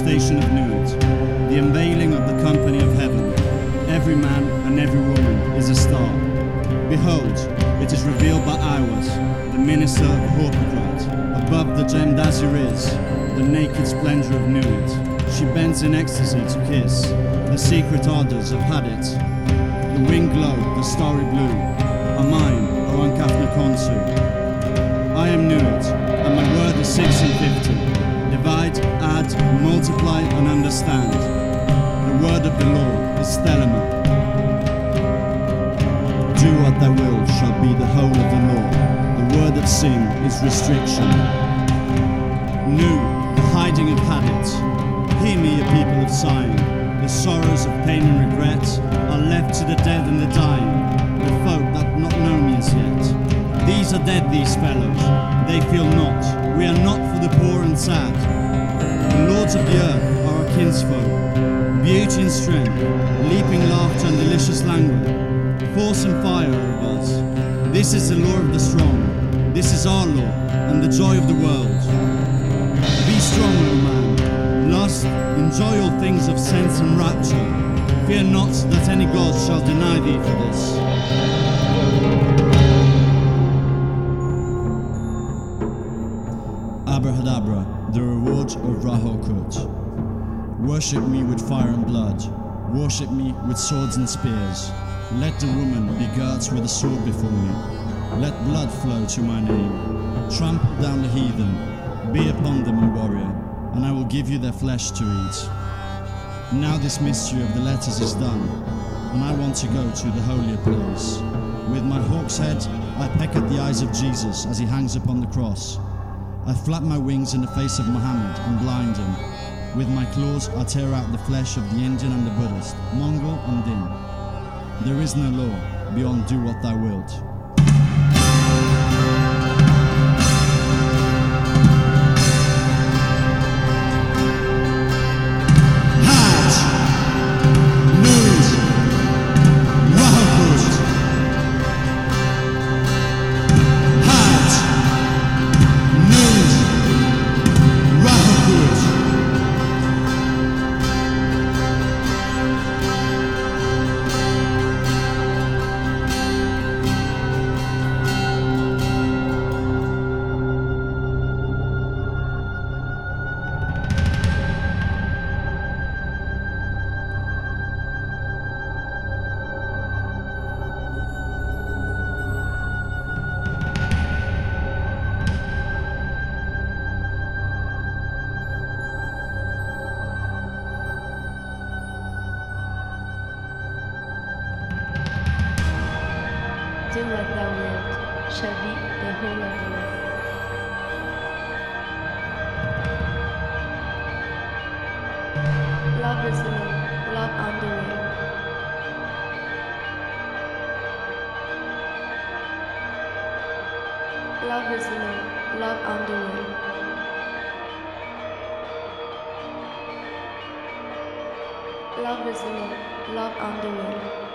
of Nuit, the unveiling of the company of heaven. Every man and every woman is a star. Behold, it is revealed by Aiwass, the minister of Hoor-paar-kraat. Above the azure is the naked splendor of Nuit. She bends in ecstasy to kiss the secret ardors of Hadit. The winged glow, the starry blue, are mine, O Ankh-af-na-khonsu. I am Nuit, Thou wilt shall be the whole of the law. The word of sin is restriction. Nu, the hiding of Hadit. Hear me, ye people of Zion. The sorrows of pain and regret are left to the dead and the dying, the folk that not know me as yet. These are dead, these fellows. They feel not. We are not for the poor and sad. The lords of the earth are our kinsfolk. Beauty and strength, leaping laughter and delicious languor. Force and fire of us. This is the law of the strong. This is our law and the joy of the world. Be strong, O man. Lust, enjoy all things of sense and rapture. Fear not that any god shall deny thee for this. Abrahadabra, the reward of Ra-Hoor-Khuit. Worship me with fire and blood. Worship me with swords and spears. Let the woman be girt with a sword before me. Let blood flow to my name. Trample down the heathen. Be upon them, O warrior, and I will give you their flesh to eat. Now this mystery of the letters is done, and I want to go to the holier place. With my hawk's head, I peck at the eyes of Jesus as he hangs upon the cross. I flap my wings in the face of Muhammad and blind him. With my claws, I tear out the flesh of the Indian and the Buddhist, Mongol and Din. There is no law beyond do what thou wilt. Do what thou wilt, shall be the whole of the world. Love is love the way. Love is love the way. Love is love the way.